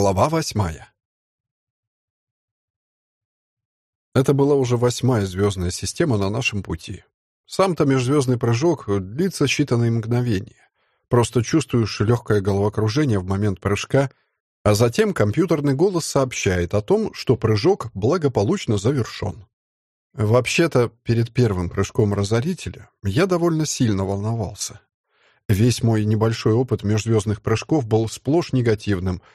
Глава восьмая. Это была уже восьмая звездная система на нашем пути. Сам-то межзвездный прыжок длится считанные мгновения. Просто чувствуешь легкое головокружение в момент прыжка, а затем компьютерный голос сообщает о том, что прыжок благополучно завершен. Вообще-то, перед первым прыжком разорителя я довольно сильно волновался. Весь мой небольшой опыт межзвездных прыжков был сплошь негативным —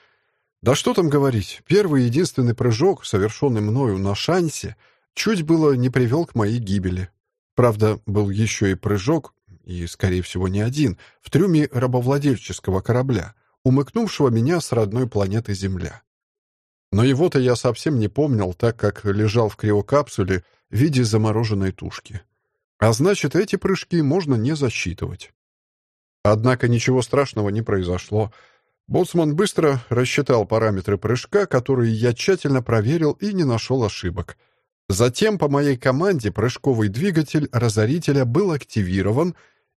да что там говорить, первый единственный прыжок, совершенный мною на шансе, чуть было не привел к моей гибели. Правда, был еще и прыжок, и, скорее всего, не один, в трюме рабовладельческого корабля, умыкнувшего меня с родной планеты Земля. Но его-то я совсем не помнил, так как лежал в криокапсуле в виде замороженной тушки. А значит, эти прыжки можно не засчитывать. Однако ничего страшного не произошло — Боцман быстро рассчитал параметры прыжка, которые я тщательно проверил и не нашел ошибок. Затем по моей команде прыжковый двигатель разорителя был активирован,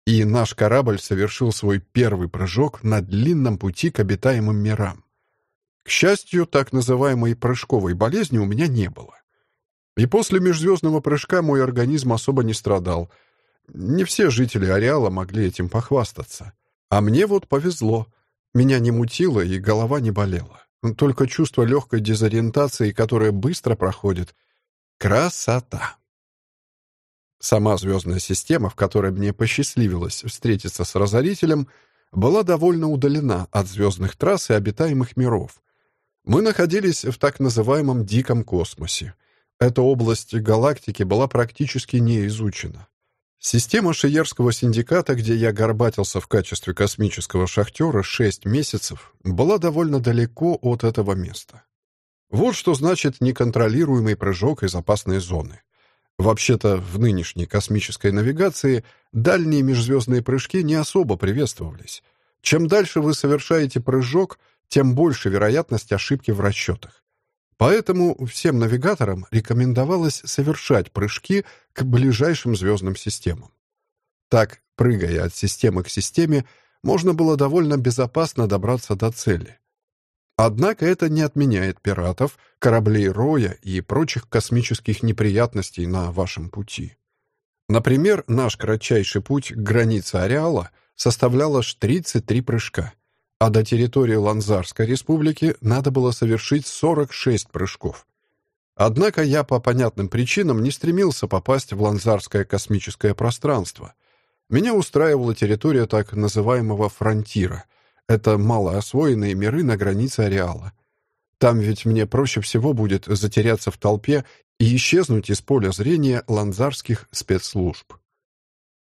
и наш корабль совершил свой первый прыжок на длинном пути к обитаемым мирам. К счастью, так называемой прыжковой болезни у меня не было. И после межзвездного прыжка мой организм особо не страдал. Не все жители ареала могли этим похвастаться. А мне вот повезло — меня не мутило и голова не болела. Только чувство легкой дезориентации, которое быстро проходит. Красота! Сама звездная система, в которой мне посчастливилось встретиться с Разорителем, была довольно удалена от звездных трасс и обитаемых миров. Мы находились в так называемом «диком космосе». Эта область галактики была практически не изучена. Система Шиерского синдиката, где я горбатился в качестве космического шахтера шесть месяцев, была довольно далеко от этого места. Вот что значит неконтролируемый прыжок из опасной зоны. Вообще-то, в нынешней космической навигации дальние межзвездные прыжки не особо приветствовались. Чем дальше вы совершаете прыжок, тем больше вероятность ошибки в расчетах. Поэтому всем навигаторам рекомендовалось совершать прыжки к ближайшим звездным системам. Так, прыгая от системы к системе, можно было довольно безопасно добраться до цели. Однако это не отменяет пиратов, кораблей Роя и прочих космических неприятностей на вашем пути. Например, наш кратчайший путь к границе ареала составлял аж 33 прыжка — а до территории Ланзарской республики надо было совершить 46 прыжков. Однако я по понятным причинам не стремился попасть в Ланзарское космическое пространство. Меня устраивала территория так называемого фронтира. Это малоосвоенные миры на границе ареала. Там ведь мне проще всего будет затеряться в толпе и исчезнуть из поля зрения ланзарских спецслужб.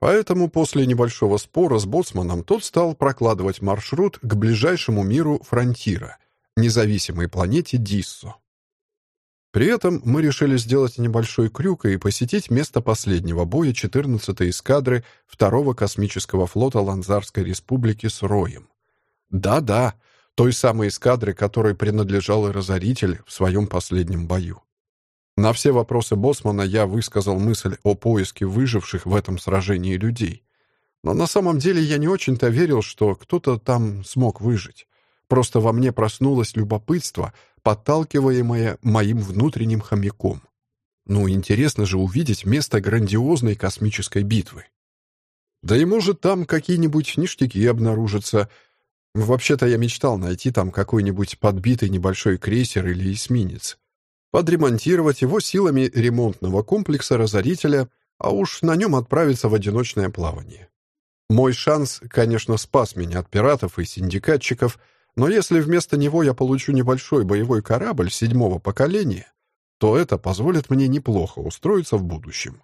Поэтому после небольшого спора с боцманом тот стал прокладывать маршрут к ближайшему миру Фронтира, независимой планете Диссо. При этом мы решили сделать небольшой крюк и посетить место последнего боя 14-й эскадры второго космического флота Ланзарской республики с Роем. Да-да, той самой эскадры, которой принадлежал и Разоритель в своем последнем бою. На все вопросы Босмана я высказал мысль о поиске выживших в этом сражении людей. Но на самом деле я не очень-то верил, что кто-то там смог выжить. Просто во мне проснулось любопытство, подталкиваемое моим внутренним хомяком. Ну, интересно же увидеть место грандиозной космической битвы. Да и может там какие-нибудь ништяки обнаружатся. Вообще-то я мечтал найти там какой-нибудь подбитый небольшой крейсер или эсминец подремонтировать его силами ремонтного комплекса «Разорителя», а уж на нем отправиться в одиночное плавание. Мой шанс, конечно, спас меня от пиратов и синдикатчиков, но если вместо него я получу небольшой боевой корабль седьмого поколения, то это позволит мне неплохо устроиться в будущем.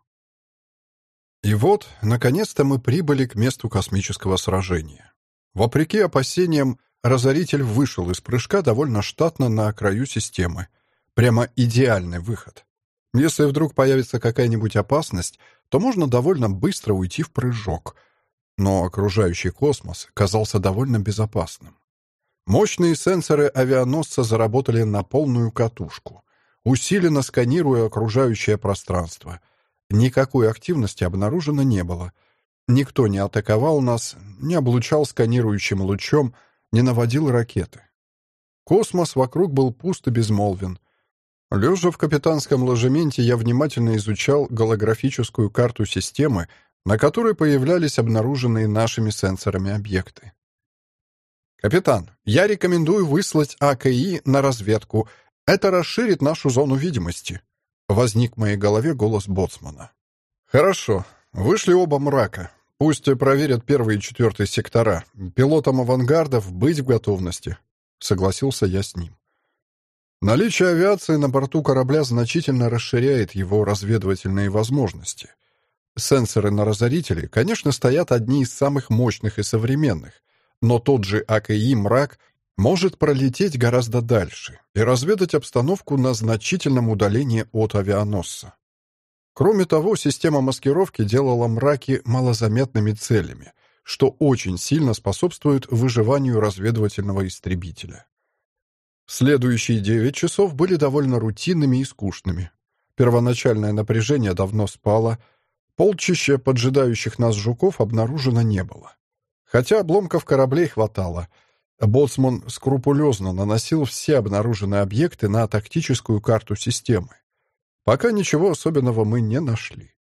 И вот, наконец-то мы прибыли к месту космического сражения. Вопреки опасениям, Разоритель вышел из прыжка довольно штатно на краю системы, Прямо идеальный выход. Если вдруг появится какая-нибудь опасность, то можно довольно быстро уйти в прыжок. Но окружающий космос казался довольно безопасным. Мощные сенсоры авианосца заработали на полную катушку, усиленно сканируя окружающее пространство. Никакой активности обнаружено не было. Никто не атаковал нас, не облучал сканирующим лучом, не наводил ракеты. Космос вокруг был пуст и безмолвен. Лежа в капитанском ложементе, я внимательно изучал голографическую карту системы, на которой появлялись обнаруженные нашими сенсорами объекты. «Капитан, я рекомендую выслать АКИ на разведку. Это расширит нашу зону видимости», — возник в моей голове голос боцмана. «Хорошо. Вышли оба мрака. Пусть проверят первый и четвертый сектора. Пилотам авангардов быть в готовности», — согласился я с ним. Наличие авиации на борту корабля значительно расширяет его разведывательные возможности. Сенсоры на разорителе, конечно, стоят одни из самых мощных и современных, но тот же АКИ «Мрак» может пролететь гораздо дальше и разведать обстановку на значительном удалении от авианосца. Кроме того, система маскировки делала мраки малозаметными целями, что очень сильно способствует выживанию разведывательного истребителя. Следующие девять часов были довольно рутинными и скучными. Первоначальное напряжение давно спало, полчища поджидающих нас жуков обнаружено не было. Хотя обломков кораблей хватало. Боцман скрупулезно наносил все обнаруженные объекты на тактическую карту системы. Пока ничего особенного мы не нашли.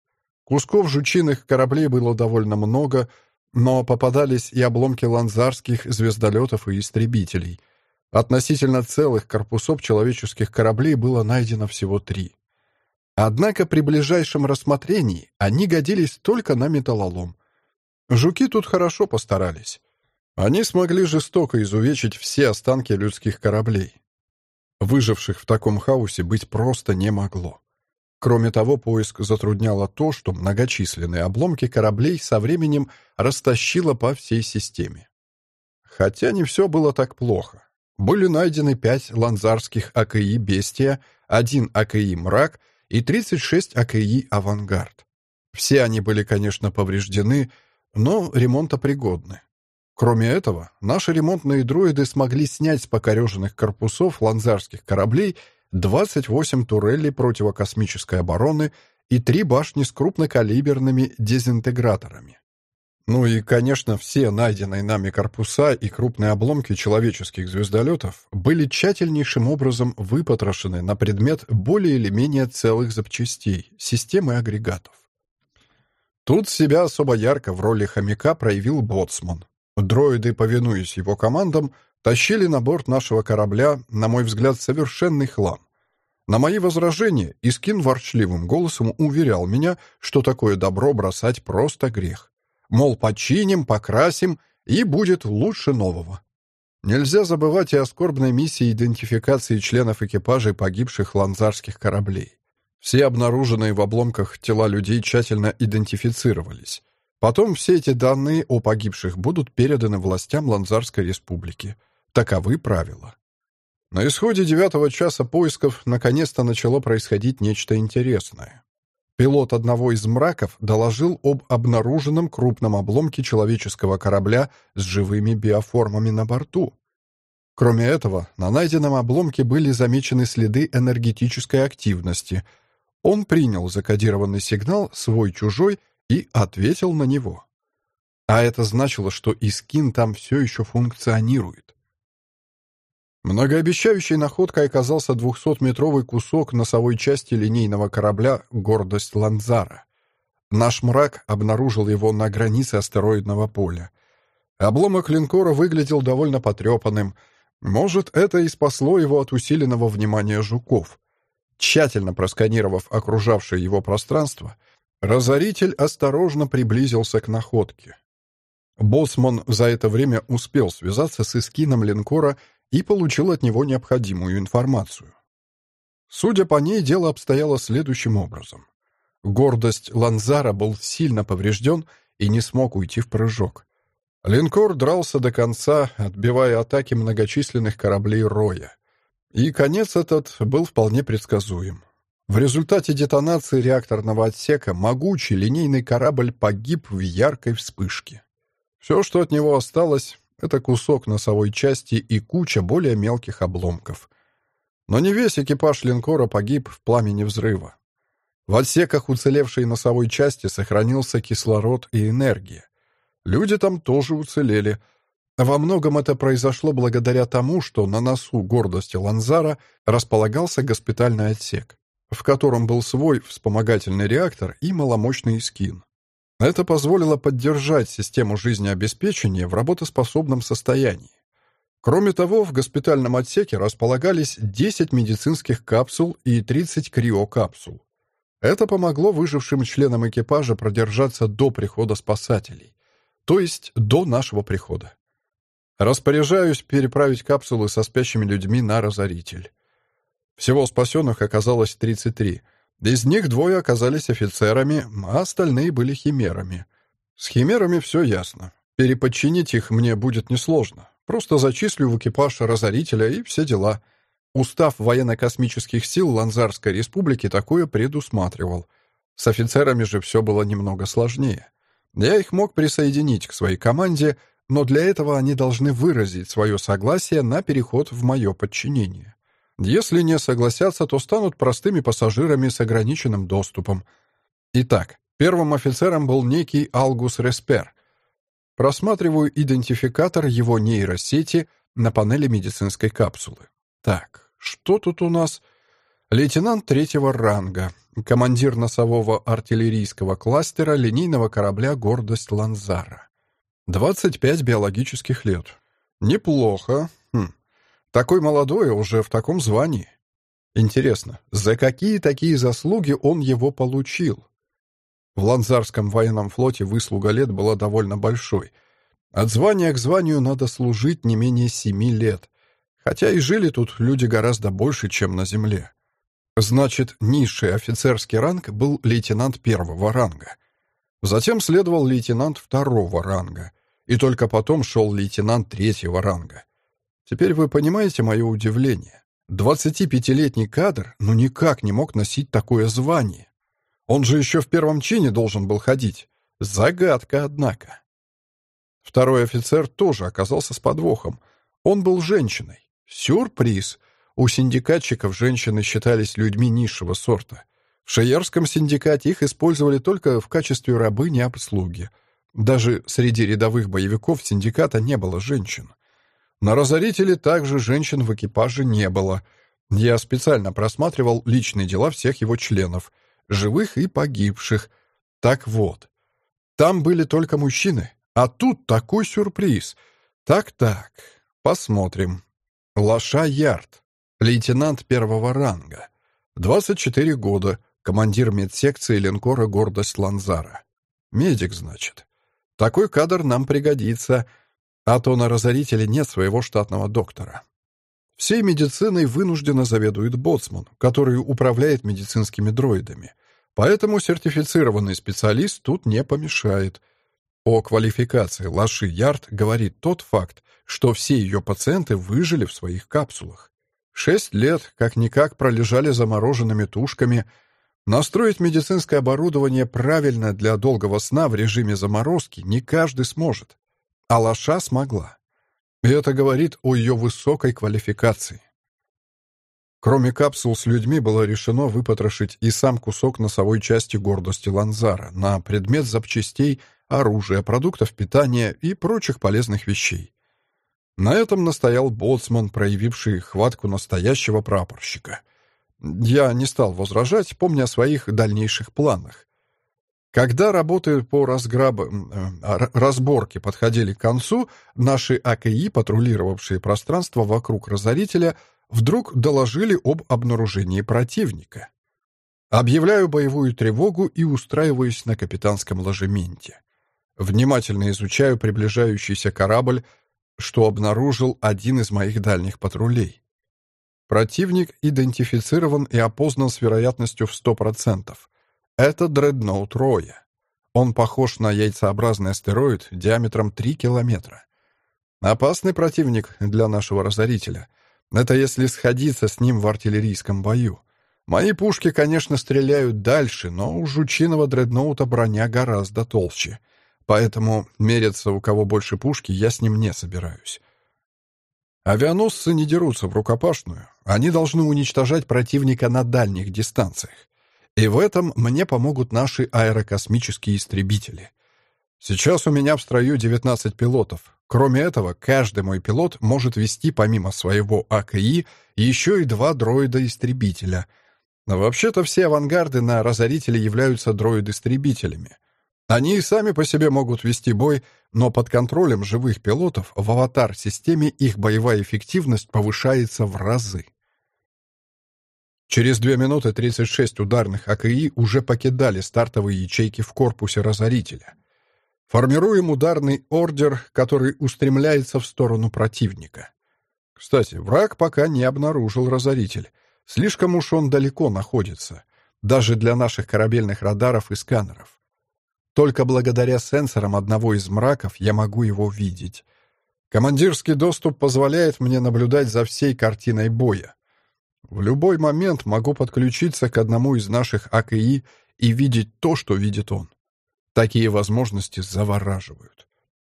Кусков жучиных кораблей было довольно много, но попадались и обломки ланзарских звездолетов и истребителей. Относительно целых корпусов человеческих кораблей было найдено всего три. Однако при ближайшем рассмотрении они годились только на металлолом. Жуки тут хорошо постарались. Они смогли жестоко изувечить все останки людских кораблей. Выживших в таком хаосе быть просто не могло. Кроме того, поиск затрудняло то, что многочисленные обломки кораблей со временем растащило по всей системе. Хотя не все было так плохо. Были найдены пять ланзарских АКИ «Бестия», один АКИ «Мрак» и 36 АКИ «Авангард». Все они были, конечно, повреждены, но ремонтопригодны. Кроме этого, наши ремонтные дроиды смогли снять с покореженных корпусов ланзарских кораблей 28 турелей противокосмической обороны и три башни с крупнокалиберными дезинтеграторами. Ну и, конечно, все найденные нами корпуса и крупные обломки человеческих звездолетов были тщательнейшим образом выпотрошены на предмет более или менее целых запчастей, системы агрегатов. Тут себя особо ярко в роли хомяка проявил боцман. Дроиды, повинуясь его командам, тащили на борт нашего корабля, на мой взгляд, совершенный хлам. На мои возражения Искин ворчливым голосом уверял меня, что такое добро бросать просто грех. Мол, починим, покрасим, и будет лучше нового. Нельзя забывать и о скорбной миссии идентификации членов экипажей погибших ланзарских кораблей. Все обнаруженные в обломках тела людей тщательно идентифицировались. Потом все эти данные о погибших будут переданы властям Ланзарской республики. Таковы правила. На исходе девятого часа поисков наконец-то начало происходить нечто интересное. Пилот одного из мраков доложил об обнаруженном крупном обломке человеческого корабля с живыми биоформами на борту. Кроме этого, на найденном обломке были замечены следы энергетической активности. Он принял закодированный сигнал «свой-чужой» и ответил на него. А это значило, что Искин там все еще функционирует. Многообещающей находкой оказался 200-метровый кусок носовой части линейного корабля «Гордость Ланзара». Наш мрак обнаружил его на границе астероидного поля. Обломок линкора выглядел довольно потрепанным. Может, это и спасло его от усиленного внимания жуков. Тщательно просканировав окружавшее его пространство, разоритель осторожно приблизился к находке. Боссман за это время успел связаться с эскином линкора и получил от него необходимую информацию. Судя по ней, дело обстояло следующим образом. Гордость Ланзара был сильно поврежден и не смог уйти в прыжок. Линкор дрался до конца, отбивая атаки многочисленных кораблей Роя. И конец этот был вполне предсказуем. В результате детонации реакторного отсека могучий линейный корабль погиб в яркой вспышке. Все, что от него осталось, это кусок носовой части и куча более мелких обломков. Но не весь экипаж линкора погиб в пламени взрыва. В отсеках уцелевшей носовой части сохранился кислород и энергия. Люди там тоже уцелели. Во многом это произошло благодаря тому, что на носу гордости Ланзара располагался госпитальный отсек, в котором был свой вспомогательный реактор и маломощный скин. Это позволило поддержать систему жизнеобеспечения в работоспособном состоянии. Кроме того, в госпитальном отсеке располагались 10 медицинских капсул и 30 криокапсул. Это помогло выжившим членам экипажа продержаться до прихода спасателей, то есть до нашего прихода. Распоряжаюсь переправить капсулы со спящими людьми на разоритель. Всего спасенных оказалось 33. Из них двое оказались офицерами, а остальные были химерами. С химерами все ясно. Переподчинить их мне будет несложно. Просто зачислю в экипаж разорителя и все дела. Устав военно-космических сил Ланзарской республики такое предусматривал. С офицерами же все было немного сложнее. Я их мог присоединить к своей команде, но для этого они должны выразить свое согласие на переход в мое подчинение. Если не согласятся, то станут простыми пассажирами с ограниченным доступом. Итак, первым офицером был некий Алгус Респер. Просматриваю идентификатор его нейросети на панели медицинской капсулы. Так, что тут у нас? Лейтенант третьего ранга, командир носового артиллерийского кластера линейного корабля «Гордость Ланзара». 25 биологических лет. Неплохо. Такой молодой, уже в таком звании. Интересно, за какие такие заслуги он его получил? В Ланзарском военном флоте выслуга лет была довольно большой. От звания к званию надо служить не менее семи лет. Хотя и жили тут люди гораздо больше, чем на земле. Значит, низший офицерский ранг был лейтенант первого ранга. Затем следовал лейтенант второго ранга и только потом шел лейтенант третьего ранга. Теперь вы понимаете мое удивление. 25-летний кадр ну никак не мог носить такое звание. Он же еще в первом чине должен был ходить. Загадка, однако. Второй офицер тоже оказался с подвохом. Он был женщиной. Сюрприз! У синдикатчиков женщины считались людьми низшего сорта. В Шеерском синдикате их использовали только в качестве рабыни обслуги — даже среди рядовых боевиков синдиката не было женщин. На разорителе также женщин в экипаже не было. Я специально просматривал личные дела всех его членов, живых и погибших. Так вот, там были только мужчины, а тут такой сюрприз. Так-так, посмотрим. Лаша Ярд, лейтенант первого ранга, 24 года, командир медсекции линкора «Гордость Ланзара». Медик, значит. Такой кадр нам пригодится, а то на разорителе нет своего штатного доктора. Всей медициной вынужденно заведует боцман, который управляет медицинскими дроидами. Поэтому сертифицированный специалист тут не помешает. О квалификации Лаши Ярд говорит тот факт, что все ее пациенты выжили в своих капсулах. Шесть лет как-никак пролежали замороженными тушками – Настроить медицинское оборудование правильно для долгого сна в режиме заморозки не каждый сможет. А Лаша смогла. И это говорит о ее высокой квалификации. Кроме капсул с людьми было решено выпотрошить и сам кусок носовой части гордости Ланзара на предмет запчастей, оружия, продуктов питания и прочих полезных вещей. На этом настоял боцман, проявивший хватку настоящего прапорщика — я не стал возражать, помня о своих дальнейших планах. Когда работы по разграб... Э, разборке подходили к концу, наши АКИ, патрулировавшие пространство вокруг разорителя, вдруг доложили об обнаружении противника. Объявляю боевую тревогу и устраиваюсь на капитанском ложементе. Внимательно изучаю приближающийся корабль, что обнаружил один из моих дальних патрулей. Противник идентифицирован и опознан с вероятностью в 100%. Это дредноут Роя. Он похож на яйцеобразный астероид диаметром 3 километра. Опасный противник для нашего разорителя. Это если сходиться с ним в артиллерийском бою. Мои пушки, конечно, стреляют дальше, но у жучиного дредноута броня гораздо толще. Поэтому мериться, у кого больше пушки, я с ним не собираюсь. Авианосцы не дерутся в рукопашную. Они должны уничтожать противника на дальних дистанциях. И в этом мне помогут наши аэрокосмические истребители. Сейчас у меня в строю 19 пилотов. Кроме этого, каждый мой пилот может вести помимо своего АКИ еще и два дроида-истребителя. Вообще-то все авангарды на разорителе являются дроид-истребителями. Они и сами по себе могут вести бой, но под контролем живых пилотов в аватар-системе их боевая эффективность повышается в разы. Через 2 минуты 36 ударных АКИ уже покидали стартовые ячейки в корпусе разорителя. Формируем ударный ордер, который устремляется в сторону противника. Кстати, враг пока не обнаружил разоритель. Слишком уж он далеко находится, даже для наших корабельных радаров и сканеров. Только благодаря сенсорам одного из мраков я могу его видеть. Командирский доступ позволяет мне наблюдать за всей картиной боя. В любой момент могу подключиться к одному из наших АКИ и видеть то, что видит он. Такие возможности завораживают.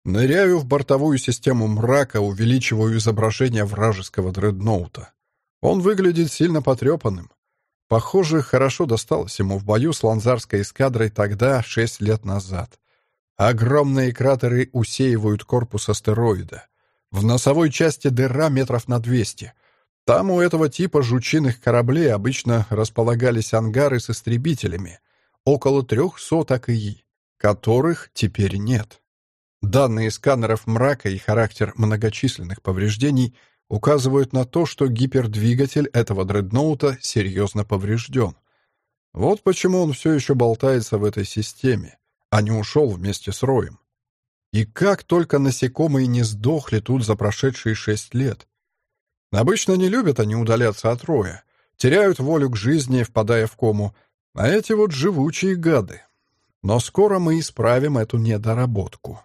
Ныряю в бортовую систему мрака, увеличиваю изображение вражеского дредноута. Он выглядит сильно потрепанным. Похоже, хорошо досталось ему в бою с ланзарской эскадрой тогда, шесть лет назад. Огромные кратеры усеивают корпус астероида. В носовой части дыра метров на двести. Там у этого типа жучиных кораблей обычно располагались ангары с истребителями, около трехсот АКИ, которых теперь нет. Данные сканеров мрака и характер многочисленных повреждений указывают на то, что гипердвигатель этого дредноута серьезно поврежден. Вот почему он все еще болтается в этой системе, а не ушел вместе с Роем. И как только насекомые не сдохли тут за прошедшие шесть лет. Обычно не любят они удаляться от роя, теряют волю к жизни, впадая в кому, а эти вот живучие гады. Но скоро мы исправим эту недоработку.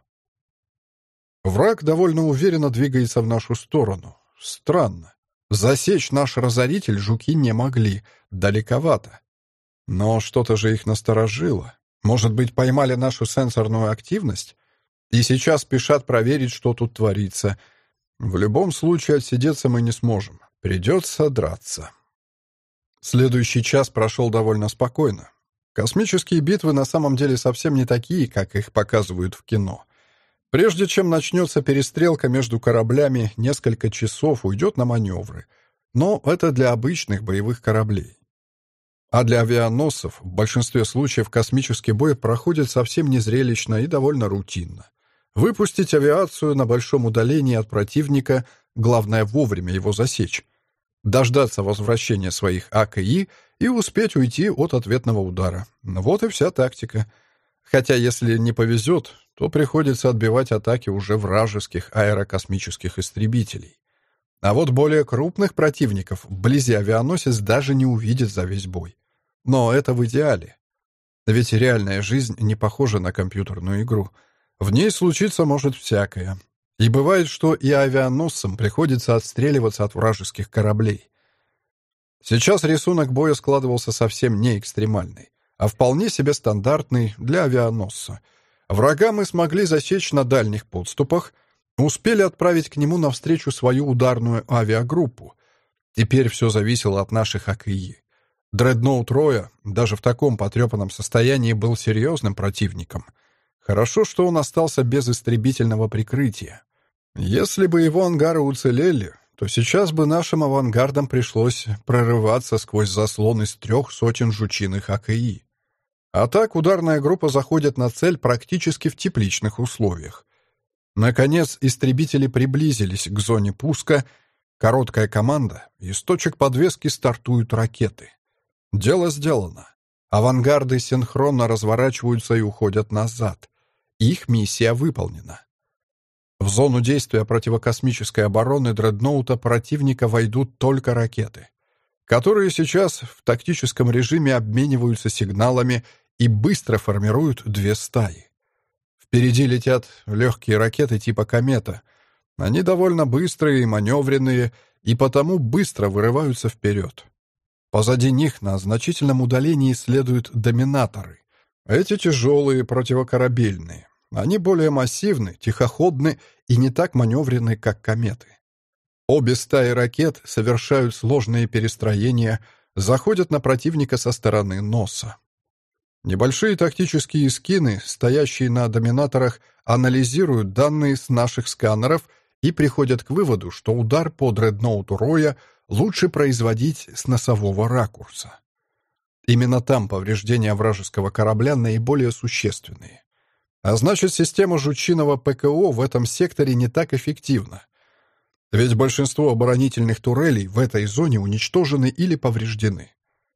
Враг довольно уверенно двигается в нашу сторону. Странно. Засечь наш разоритель жуки не могли, далековато. Но что-то же их насторожило. Может быть, поймали нашу сенсорную активность? И сейчас спешат проверить, что тут творится — в любом случае отсидеться мы не сможем. Придется драться. Следующий час прошел довольно спокойно. Космические битвы на самом деле совсем не такие, как их показывают в кино. Прежде чем начнется перестрелка между кораблями, несколько часов уйдет на маневры. Но это для обычных боевых кораблей. А для авианосцев в большинстве случаев космический бой проходит совсем незрелищно и довольно рутинно. Выпустить авиацию на большом удалении от противника, главное вовремя его засечь. Дождаться возвращения своих АКИ и успеть уйти от ответного удара. Вот и вся тактика. Хотя, если не повезет, то приходится отбивать атаки уже вражеских аэрокосмических истребителей. А вот более крупных противников вблизи авианосец даже не увидит за весь бой. Но это в идеале. Ведь реальная жизнь не похожа на компьютерную игру — в ней случиться может всякое. И бывает, что и авианосцам приходится отстреливаться от вражеских кораблей. Сейчас рисунок боя складывался совсем не экстремальный, а вполне себе стандартный для авианосца. Врага мы смогли засечь на дальних подступах, успели отправить к нему навстречу свою ударную авиагруппу. Теперь все зависело от наших АКИ. Дредноут Роя даже в таком потрепанном состоянии был серьезным противником — Хорошо, что он остался без истребительного прикрытия. Если бы его ангары уцелели, то сейчас бы нашим авангардам пришлось прорываться сквозь заслон из трех сотен жучиных АКИ. А так ударная группа заходит на цель практически в тепличных условиях. Наконец, истребители приблизились к зоне пуска. Короткая команда, из точек подвески стартуют ракеты. Дело сделано. Авангарды синхронно разворачиваются и уходят назад. Их миссия выполнена. В зону действия противокосмической обороны дредноута противника войдут только ракеты, которые сейчас в тактическом режиме обмениваются сигналами и быстро формируют две стаи. Впереди летят легкие ракеты типа «Комета». Они довольно быстрые и маневренные, и потому быстро вырываются вперед. Позади них на значительном удалении следуют доминаторы. Эти тяжелые противокорабельные. Они более массивны, тихоходны и не так маневренны, как кометы. Обе стаи ракет совершают сложные перестроения, заходят на противника со стороны носа. Небольшие тактические скины, стоящие на доминаторах, анализируют данные с наших сканеров и приходят к выводу, что удар по дредноуту Роя лучше производить с носового ракурса. Именно там повреждения вражеского корабля наиболее существенные. А значит, система жучиного ПКО в этом секторе не так эффективна. Ведь большинство оборонительных турелей в этой зоне уничтожены или повреждены.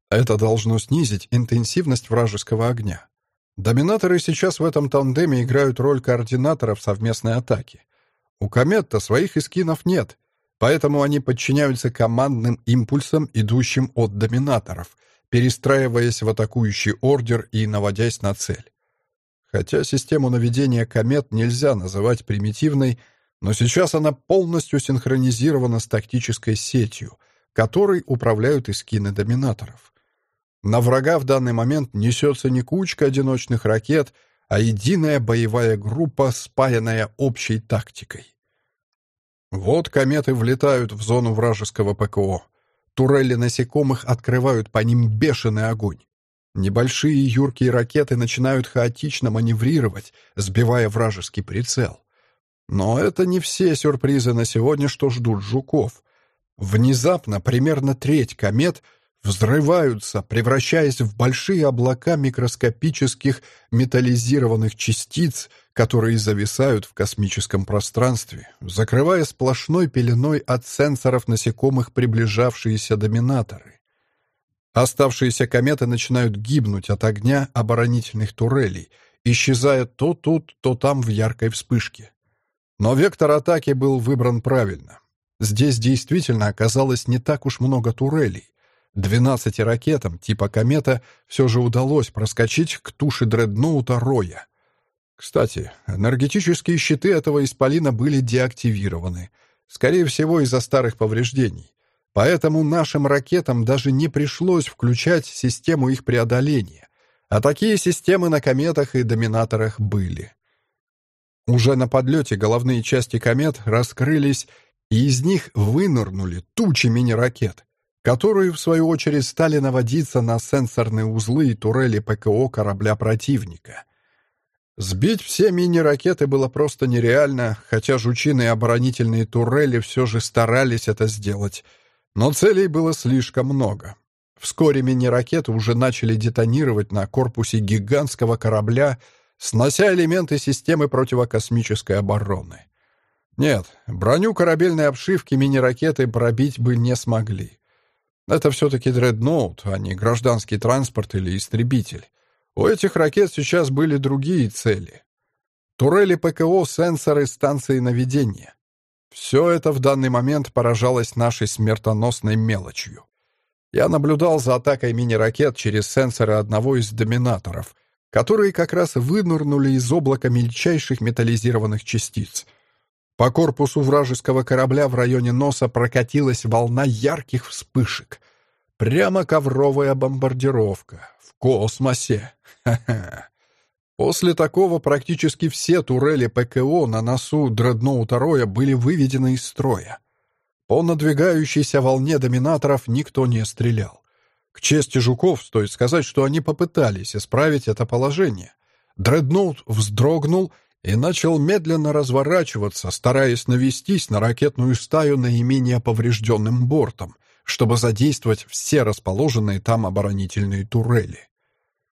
Это должно снизить интенсивность вражеского огня. Доминаторы сейчас в этом тандеме играют роль координаторов совместной атаки. У комет-то своих эскинов нет, поэтому они подчиняются командным импульсам, идущим от доминаторов, перестраиваясь в атакующий ордер и наводясь на цель. Хотя систему наведения комет нельзя называть примитивной, но сейчас она полностью синхронизирована с тактической сетью, которой управляют эскины доминаторов. На врага в данный момент несется не кучка одиночных ракет, а единая боевая группа, спаянная общей тактикой. Вот кометы влетают в зону вражеского ПКО. Турели насекомых открывают по ним бешеный огонь. Небольшие юркие ракеты начинают хаотично маневрировать, сбивая вражеский прицел. Но это не все сюрпризы на сегодня, что ждут жуков. Внезапно примерно треть комет взрываются, превращаясь в большие облака микроскопических металлизированных частиц, которые зависают в космическом пространстве, закрывая сплошной пеленой от сенсоров насекомых приближавшиеся доминаторы. Оставшиеся кометы начинают гибнуть от огня оборонительных турелей, исчезая то тут, то там в яркой вспышке. Но вектор атаки был выбран правильно. Здесь действительно оказалось не так уж много турелей. 12 ракетам типа «Комета» все же удалось проскочить к туше дредноута Роя. Кстати, энергетические щиты этого исполина были деактивированы, скорее всего, из-за старых повреждений. Поэтому нашим ракетам даже не пришлось включать систему их преодоления. А такие системы на кометах и доминаторах были. Уже на подлете головные части комет раскрылись, и из них вынырнули тучи мини-ракет, которые, в свою очередь, стали наводиться на сенсорные узлы и турели ПКО корабля противника. Сбить все мини-ракеты было просто нереально, хотя жучины и оборонительные турели все же старались это сделать — но целей было слишком много. Вскоре мини-ракеты уже начали детонировать на корпусе гигантского корабля, снося элементы системы противокосмической обороны. Нет, броню корабельной обшивки мини-ракеты пробить бы не смогли. Это все-таки дредноут, а не гражданский транспорт или истребитель. У этих ракет сейчас были другие цели. Турели ПКО, сенсоры, станции наведения. Все это в данный момент поражалось нашей смертоносной мелочью. Я наблюдал за атакой мини-ракет через сенсоры одного из доминаторов, которые как раз вынырнули из облака мельчайших металлизированных частиц. По корпусу вражеского корабля в районе носа прокатилась волна ярких вспышек. Прямо ковровая бомбардировка. В космосе. После такого практически все турели ПКО на носу дредноута Роя были выведены из строя. По надвигающейся волне доминаторов никто не стрелял. К чести жуков стоит сказать, что они попытались исправить это положение. Дредноут вздрогнул и начал медленно разворачиваться, стараясь навестись на ракетную стаю наименее поврежденным бортом, чтобы задействовать все расположенные там оборонительные турели.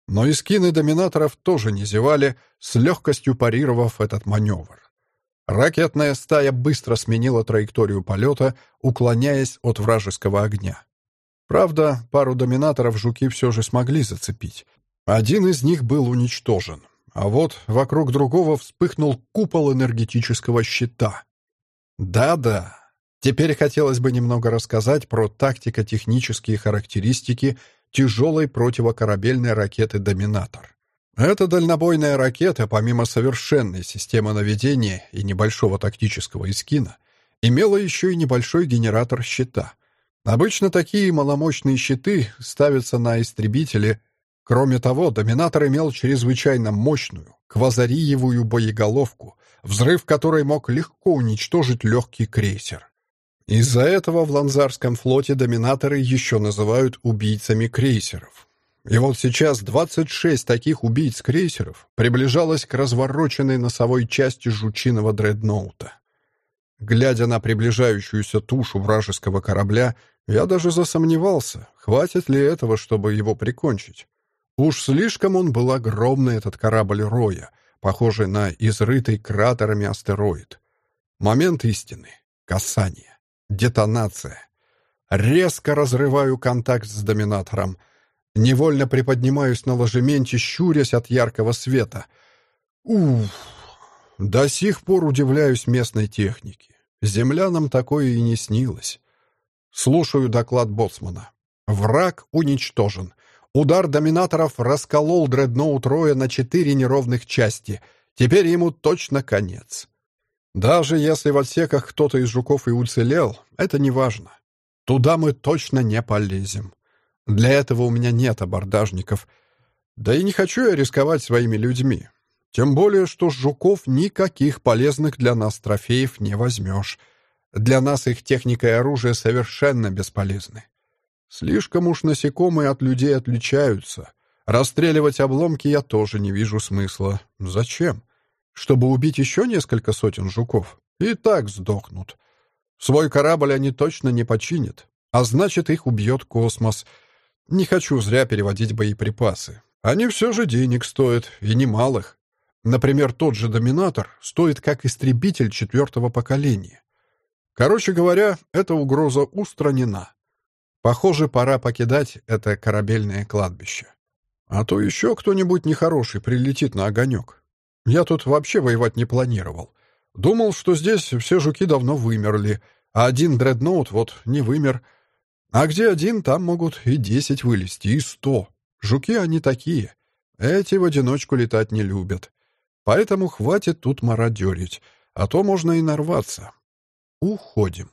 Но и скины доминаторов тоже не зевали, с легкостью парировав этот маневр. Ракетная стая быстро сменила траекторию полета, уклоняясь от вражеского огня. Правда, пару доминаторов жуки все же смогли зацепить. Один из них был уничтожен, а вот вокруг другого вспыхнул купол энергетического щита. Да-да, теперь хотелось бы немного рассказать про тактико-технические характеристики тяжелой противокорабельной ракеты «Доминатор». Эта дальнобойная ракета, помимо совершенной системы наведения и небольшого тактического эскина, имела еще и небольшой генератор щита. Обычно такие маломощные щиты ставятся на истребители. Кроме того, «Доминатор» имел чрезвычайно мощную, квазариевую боеголовку, взрыв которой мог легко уничтожить легкий крейсер. Из-за этого в Ланзарском флоте доминаторы еще называют убийцами крейсеров. И вот сейчас 26 таких убийц-крейсеров приближалось к развороченной носовой части жучиного дредноута. Глядя на приближающуюся тушу вражеского корабля, я даже засомневался, хватит ли этого, чтобы его прикончить. Уж слишком он был огромный, этот корабль Роя, похожий на изрытый кратерами астероид. Момент истины. Касание. Детонация. Резко разрываю контакт с доминатором. Невольно приподнимаюсь на ложементе, щурясь от яркого света. Уф! До сих пор удивляюсь местной технике. Землянам такое и не снилось. Слушаю доклад боцмана. Враг уничтожен. Удар доминаторов расколол дредноут Роя на четыре неровных части. Теперь ему точно конец. Даже если в отсеках кто-то из жуков и уцелел, это не важно. Туда мы точно не полезем. Для этого у меня нет абордажников. Да и не хочу я рисковать своими людьми. Тем более, что с жуков никаких полезных для нас трофеев не возьмешь. Для нас их техника и оружие совершенно бесполезны. Слишком уж насекомые от людей отличаются. Расстреливать обломки я тоже не вижу смысла. Зачем? Чтобы убить еще несколько сотен жуков? И так сдохнут. Свой корабль они точно не починят. А значит, их убьет космос. Не хочу зря переводить боеприпасы. Они все же денег стоят, и немалых. Например, тот же «Доминатор» стоит как истребитель четвертого поколения. Короче говоря, эта угроза устранена. Похоже, пора покидать это корабельное кладбище. А то еще кто-нибудь нехороший прилетит на огонек. Я тут вообще воевать не планировал. Думал, что здесь все жуки давно вымерли, а один дредноут вот не вымер. А где один, там могут и десять вылезти, и сто. Жуки они такие. Эти в одиночку летать не любят. Поэтому хватит тут мародерить, а то можно и нарваться. Уходим.